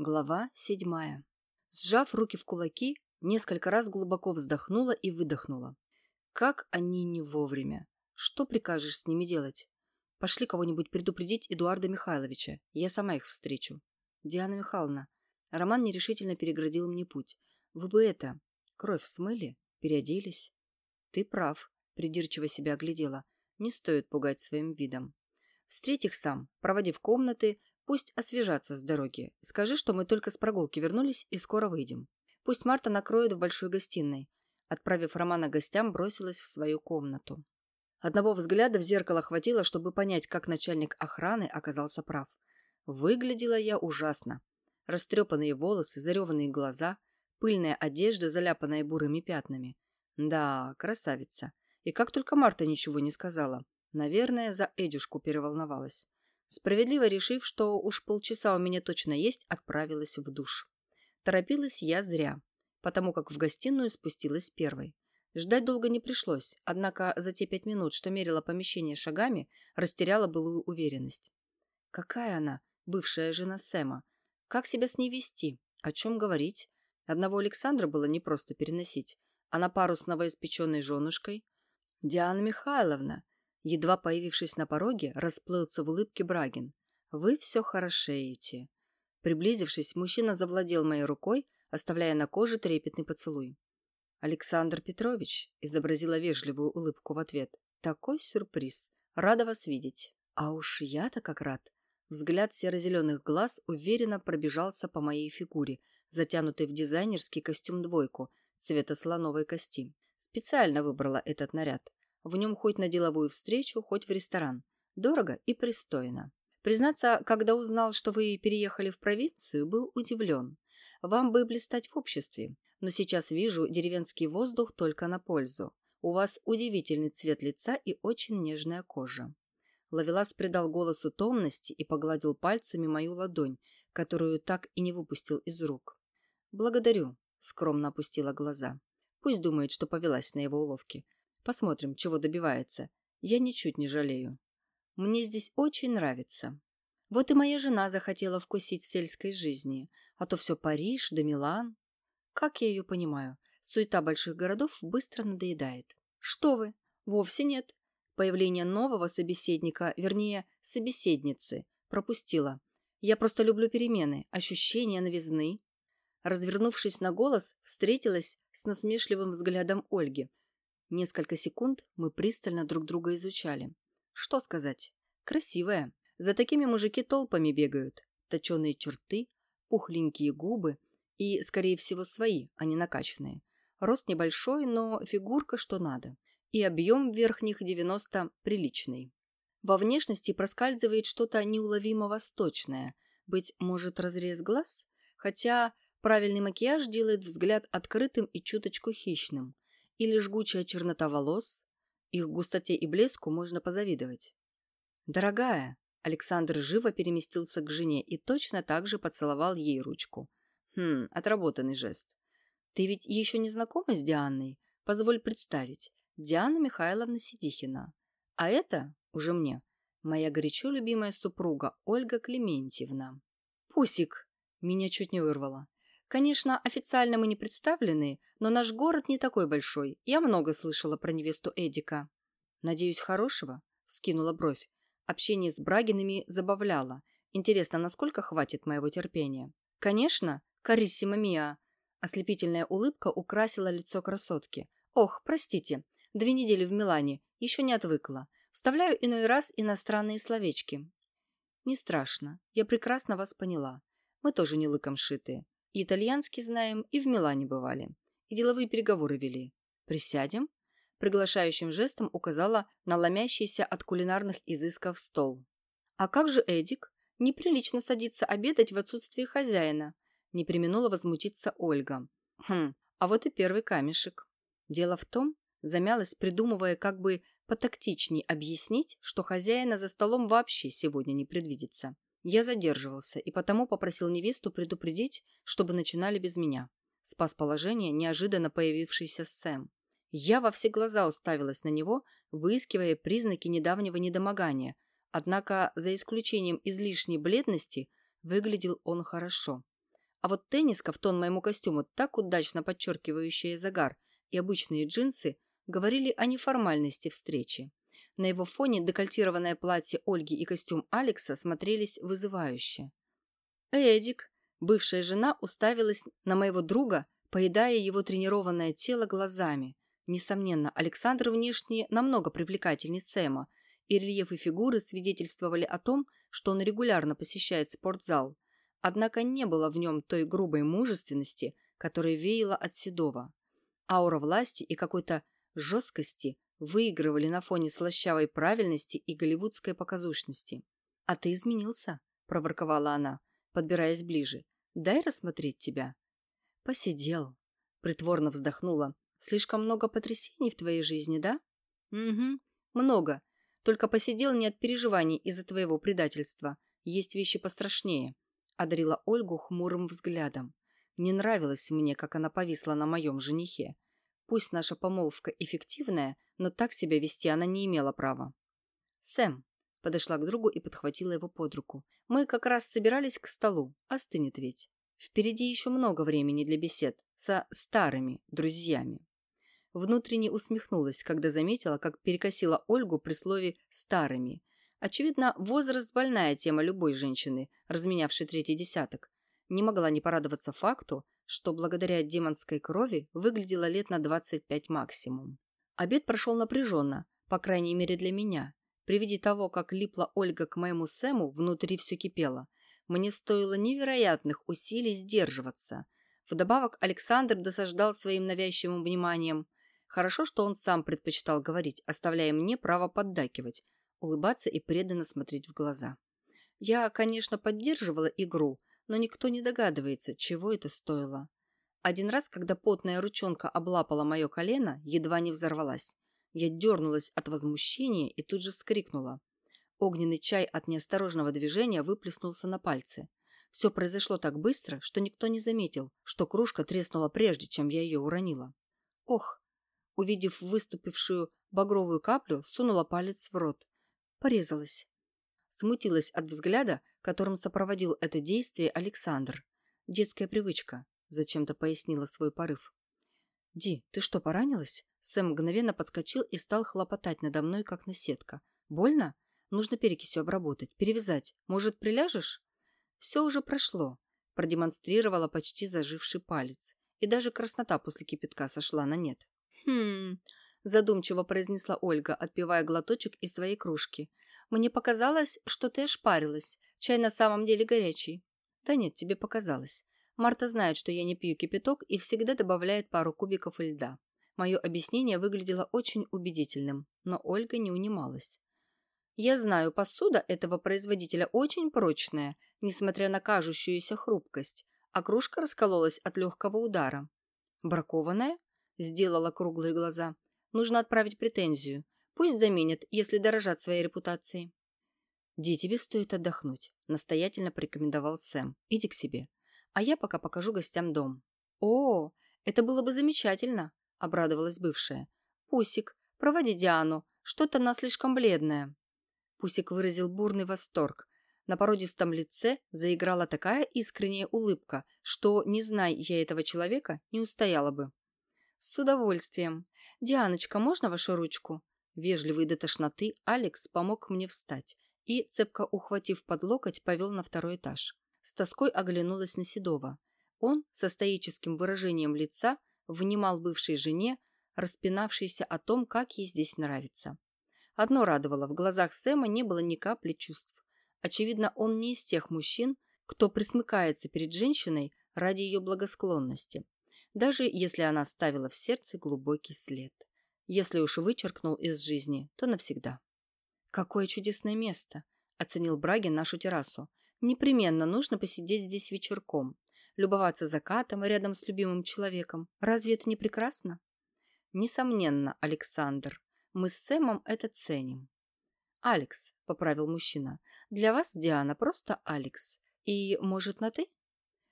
Глава седьмая. Сжав руки в кулаки, несколько раз глубоко вздохнула и выдохнула. Как они не вовремя. Что прикажешь с ними делать? Пошли кого-нибудь предупредить Эдуарда Михайловича. Я сама их встречу. Диана Михайловна. Роман нерешительно переградил мне путь. Вы бы это... Кровь смыли? Переоделись? Ты прав. Придирчиво себя оглядела. Не стоит пугать своим видом. Встреть их сам, проводи в комнаты, Пусть освежатся с дороги. Скажи, что мы только с прогулки вернулись и скоро выйдем. Пусть Марта накроет в большой гостиной. Отправив Романа гостям, бросилась в свою комнату. Одного взгляда в зеркало хватило, чтобы понять, как начальник охраны оказался прав. Выглядела я ужасно. Растрепанные волосы, зареванные глаза, пыльная одежда, заляпанная бурыми пятнами. Да, красавица. И как только Марта ничего не сказала. Наверное, за Эдюшку переволновалась. Справедливо решив, что уж полчаса у меня точно есть, отправилась в душ. Торопилась я зря, потому как в гостиную спустилась первой. Ждать долго не пришлось, однако за те пять минут, что мерила помещение шагами, растеряла былую уверенность. Какая она, бывшая жена Сэма? Как себя с ней вести? О чем говорить? Одного Александра было непросто переносить, а на пару с новоиспеченной женушкой? Диана Михайловна, Едва появившись на пороге, расплылся в улыбке Брагин. «Вы все хорошеете». Приблизившись, мужчина завладел моей рукой, оставляя на коже трепетный поцелуй. «Александр Петрович», — изобразила вежливую улыбку в ответ, — «такой сюрприз. Рада вас видеть». «А уж я-то как рад». Взгляд серо-зеленых глаз уверенно пробежался по моей фигуре, затянутой в дизайнерский костюм-двойку цвета слоновой кости. Специально выбрала этот наряд. В нем хоть на деловую встречу, хоть в ресторан. Дорого и пристойно. Признаться, когда узнал, что вы переехали в провинцию, был удивлен. Вам бы блистать в обществе, но сейчас вижу деревенский воздух только на пользу. У вас удивительный цвет лица и очень нежная кожа. Лавелас придал голосу томности и погладил пальцами мою ладонь, которую так и не выпустил из рук. «Благодарю», — скромно опустила глаза. Пусть думает, что повелась на его уловки. Посмотрим, чего добивается. Я ничуть не жалею. Мне здесь очень нравится. Вот и моя жена захотела вкусить сельской жизни, а то все Париж да Милан. Как я ее понимаю, суета больших городов быстро надоедает. Что вы? Вовсе нет. Появление нового собеседника, вернее, собеседницы, пропустила. Я просто люблю перемены, ощущения новизны. Развернувшись на голос, встретилась с насмешливым взглядом Ольги, Несколько секунд мы пристально друг друга изучали. Что сказать? Красивая. За такими мужики толпами бегают. Точеные черты, пухленькие губы и, скорее всего, свои, а не накачанные. Рост небольшой, но фигурка что надо. И объем верхних 90 приличный. Во внешности проскальзывает что-то неуловимо восточное. Быть может, разрез глаз? Хотя правильный макияж делает взгляд открытым и чуточку хищным или жгучая чернота волос, их густоте и блеску можно позавидовать. «Дорогая!» Александр живо переместился к жене и точно так же поцеловал ей ручку. «Хм, отработанный жест. Ты ведь еще не знакома с Дианой? Позволь представить. Диана Михайловна Сидихина. А это, уже мне, моя горячо любимая супруга Ольга Клементьевна. Пусик!» Меня чуть не вырвало. Конечно, официально мы не представлены, но наш город не такой большой. Я много слышала про невесту Эдика. Надеюсь, хорошего? Скинула бровь. Общение с Брагинами забавляло. Интересно, насколько хватит моего терпения? Конечно, кариссима миа. Ослепительная улыбка украсила лицо красотки. Ох, простите, две недели в Милане, еще не отвыкла. Вставляю иной раз иностранные словечки. Не страшно, я прекрасно вас поняла. Мы тоже не лыком шитые. И итальянский знаем, и в Милане бывали. И деловые переговоры вели. Присядем?» Приглашающим жестом указала на ломящийся от кулинарных изысков стол. «А как же Эдик? Неприлично садиться обедать в отсутствии хозяина», не применула возмутиться Ольга. «Хм, а вот и первый камешек». Дело в том, замялась, придумывая, как бы потактичней объяснить, что хозяина за столом вообще сегодня не предвидится. Я задерживался и потому попросил невесту предупредить, чтобы начинали без меня. Спас положение неожиданно появившийся Сэм. Я во все глаза уставилась на него, выискивая признаки недавнего недомогания, однако, за исключением излишней бледности, выглядел он хорошо. А вот тенниска в тон моему костюму, так удачно подчеркивающая загар, и обычные джинсы говорили о неформальности встречи. На его фоне декольтированное платье Ольги и костюм Алекса смотрелись вызывающе. Эдик, бывшая жена, уставилась на моего друга, поедая его тренированное тело глазами. Несомненно, Александр внешне намного привлекательней Сэма, и рельефы фигуры свидетельствовали о том, что он регулярно посещает спортзал. Однако не было в нем той грубой мужественности, которая веяла от Седова. Аура власти и какой-то жесткости выигрывали на фоне слащавой правильности и голливудской показушности. «А ты изменился», – проворковала она, подбираясь ближе. «Дай рассмотреть тебя». «Посидел», – притворно вздохнула. «Слишком много потрясений в твоей жизни, да?» «Угу, много. Только посидел не от переживаний из-за твоего предательства. Есть вещи пострашнее», – одарила Ольгу хмурым взглядом. Не нравилось мне, как она повисла на моем женихе. Пусть наша помолвка эффективная, но так себя вести она не имела права. «Сэм», – подошла к другу и подхватила его под руку. «Мы как раз собирались к столу. Остынет ведь. Впереди еще много времени для бесед со старыми друзьями». Внутренне усмехнулась, когда заметила, как перекосила Ольгу при слове «старыми». Очевидно, возраст – больная тема любой женщины, разменявшей третий десяток. Не могла не порадоваться факту, что благодаря демонской крови выглядела лет на 25 максимум. Обед прошел напряженно, по крайней мере для меня. При виде того, как липла Ольга к моему Сэму, внутри все кипело. Мне стоило невероятных усилий сдерживаться. Вдобавок Александр досаждал своим навязчивым вниманием. Хорошо, что он сам предпочитал говорить, оставляя мне право поддакивать, улыбаться и преданно смотреть в глаза. Я, конечно, поддерживала игру, но никто не догадывается, чего это стоило. Один раз, когда потная ручонка облапала мое колено, едва не взорвалась. Я дернулась от возмущения и тут же вскрикнула. Огненный чай от неосторожного движения выплеснулся на пальцы. Все произошло так быстро, что никто не заметил, что кружка треснула прежде, чем я ее уронила. Ох! Увидев выступившую багровую каплю, сунула палец в рот. Порезалась смутилась от взгляда, которым сопроводил это действие Александр. «Детская привычка», – зачем-то пояснила свой порыв. «Ди, ты что, поранилась?» Сэм мгновенно подскочил и стал хлопотать надо мной, как наседка. «Больно? Нужно перекисью обработать, перевязать. Может, приляжешь?» «Все уже прошло», – продемонстрировала почти заживший палец. И даже краснота после кипятка сошла на нет. «Хм...» – задумчиво произнесла Ольга, отпивая глоточек из своей кружки. Мне показалось, что ты ошпарилась. Чай на самом деле горячий. Да нет, тебе показалось. Марта знает, что я не пью кипяток и всегда добавляет пару кубиков льда. Мое объяснение выглядело очень убедительным, но Ольга не унималась. Я знаю, посуда этого производителя очень прочная, несмотря на кажущуюся хрупкость, а кружка раскололась от легкого удара. «Бракованная?» – сделала круглые глаза. «Нужно отправить претензию. Пусть заменят, если дорожат своей репутацией. «Ди, тебе стоит отдохнуть», – настоятельно порекомендовал Сэм. «Иди к себе. А я пока покажу гостям дом». «О, это было бы замечательно», – обрадовалась бывшая. «Пусик, проводи Диану. Что-то она слишком бледная». Пусик выразил бурный восторг. На породистом лице заиграла такая искренняя улыбка, что, не зная я этого человека, не устояла бы. «С удовольствием. Дианочка, можно вашу ручку?» Вежливый до тошноты, Алекс помог мне встать и, цепко ухватив под локоть, повел на второй этаж. С тоской оглянулась на Седова. Он со стоическим выражением лица внимал бывшей жене, распинавшейся о том, как ей здесь нравится. Одно радовало, в глазах Сэма не было ни капли чувств. Очевидно, он не из тех мужчин, кто присмыкается перед женщиной ради ее благосклонности, даже если она оставила в сердце глубокий след. Если уж вычеркнул из жизни, то навсегда. «Какое чудесное место!» – оценил Брагин нашу террасу. «Непременно нужно посидеть здесь вечерком, любоваться закатом рядом с любимым человеком. Разве это не прекрасно?» «Несомненно, Александр. Мы с Сэмом это ценим». «Алекс», – поправил мужчина. «Для вас, Диана, просто Алекс. И, может, на «ты»?»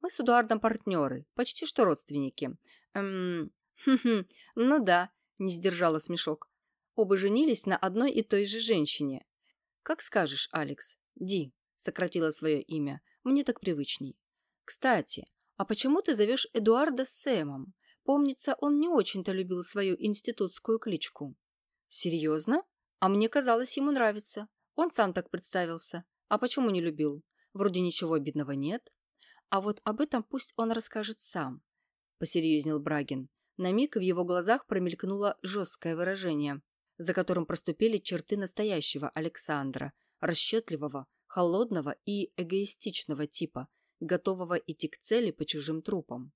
«Мы с Эдуардом партнеры, почти что родственники. Эм, хм-хм, ну да, не сдержала смешок. Оба женились на одной и той же женщине. «Как скажешь, Алекс. Ди», — сократила свое имя. «Мне так привычней. Кстати, «А почему ты зовешь Эдуарда Сэмом? Помнится, он не очень-то любил свою институтскую кличку». «Серьезно? А мне казалось, ему нравится. Он сам так представился. А почему не любил? Вроде ничего обидного нет. А вот об этом пусть он расскажет сам», – посерьезнел Брагин. На миг в его глазах промелькнуло жесткое выражение, за которым проступили черты настоящего Александра, расчетливого, холодного и эгоистичного типа, готового идти к цели по чужим трупам.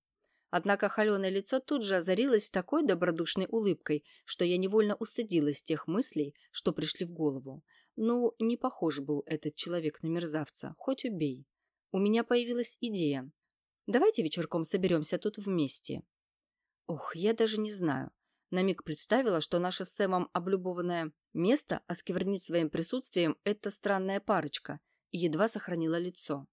Однако холеное лицо тут же озарилось такой добродушной улыбкой, что я невольно устыдилась тех мыслей, что пришли в голову. Ну, не похож был этот человек на мерзавца, хоть убей. У меня появилась идея. Давайте вечерком соберемся тут вместе. Ох, я даже не знаю. На миг представила, что наша с Сэмом облюбованное место осквернит своим присутствием эта странная парочка и едва сохранила лицо.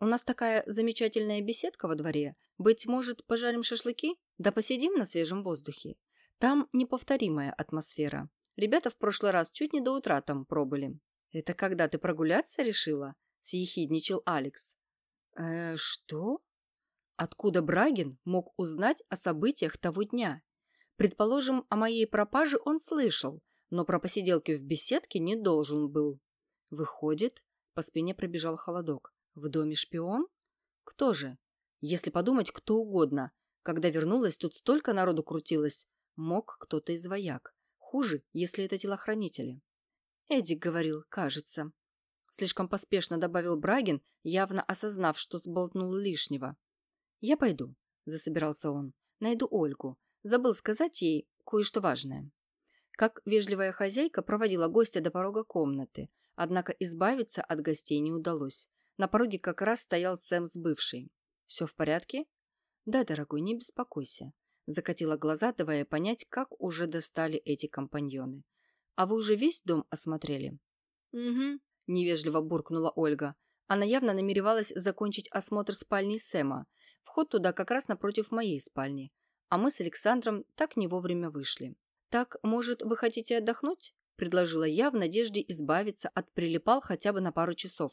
У нас такая замечательная беседка во дворе. Быть может, пожарим шашлыки? Да посидим на свежем воздухе. Там неповторимая атмосфера. Ребята в прошлый раз чуть не до утра там пробыли. «Это когда ты прогуляться решила?» – съехидничал Алекс. «Э, что?» Откуда Брагин мог узнать о событиях того дня? Предположим, о моей пропаже он слышал, но про посиделки в беседке не должен был. Выходит, по спине пробежал холодок. В доме шпион? Кто же? Если подумать, кто угодно. Когда вернулась, тут столько народу крутилось. Мог кто-то из вояк. Хуже, если это телохранители. Эдик говорил, кажется. Слишком поспешно добавил Брагин, явно осознав, что сболтнул лишнего. «Я пойду», – засобирался он. «Найду Ольгу. Забыл сказать ей кое-что важное. Как вежливая хозяйка проводила гостя до порога комнаты, однако избавиться от гостей не удалось. На пороге как раз стоял Сэм с бывшей. «Все в порядке?» «Да, дорогой, не беспокойся», – закатила глаза, давая понять, как уже достали эти компаньоны. «А вы уже весь дом осмотрели?» «Угу», – невежливо буркнула Ольга. Она явно намеревалась закончить осмотр спальни Сэма. Вход туда как раз напротив моей спальни а мы с Александром так не вовремя вышли. «Так, может, вы хотите отдохнуть?» – предложила я в надежде избавиться от прилипал хотя бы на пару часов.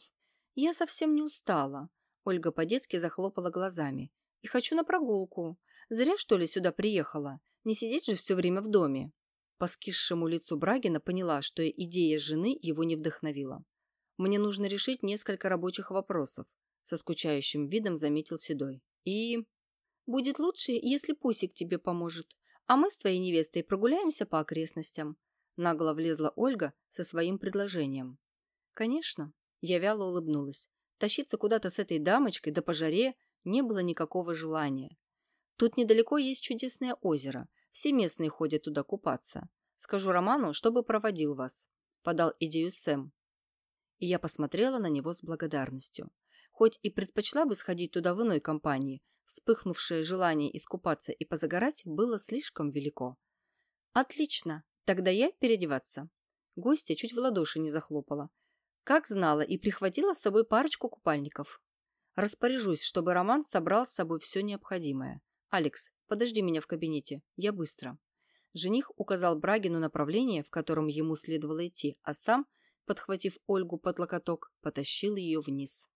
«Я совсем не устала», – Ольга по-детски захлопала глазами. «И хочу на прогулку. Зря, что ли, сюда приехала? Не сидеть же все время в доме». По скисшему лицу Брагина поняла, что идея жены его не вдохновила. «Мне нужно решить несколько рабочих вопросов», – со скучающим видом заметил Седой. «И...» Будет лучше, если Пусик тебе поможет, а мы с твоей невестой прогуляемся по окрестностям». Нагло влезла Ольга со своим предложением. «Конечно». Я вяло улыбнулась. Тащиться куда-то с этой дамочкой да по жаре не было никакого желания. Тут недалеко есть чудесное озеро. Все местные ходят туда купаться. Скажу Роману, чтобы проводил вас», – подал идею Сэм. И я посмотрела на него с благодарностью. Хоть и предпочла бы сходить туда в иной компании – Вспыхнувшее желание искупаться и позагорать было слишком велико. «Отлично! Тогда я переодеваться». Гостья чуть в ладоши не захлопала. Как знала и прихватила с собой парочку купальников. Распоряжусь, чтобы Роман собрал с собой все необходимое. «Алекс, подожди меня в кабинете. Я быстро». Жених указал Брагину направление, в котором ему следовало идти, а сам, подхватив Ольгу под локоток, потащил ее вниз.